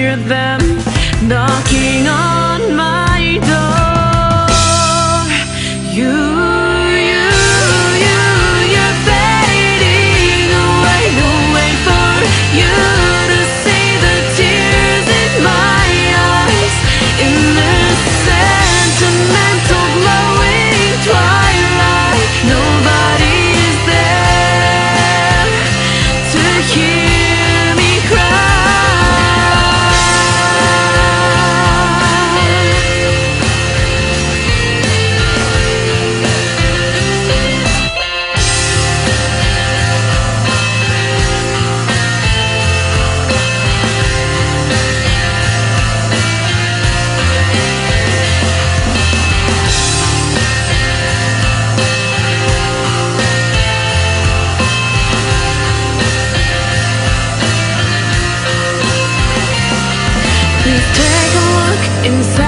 Hear them knocking on my door. You, inside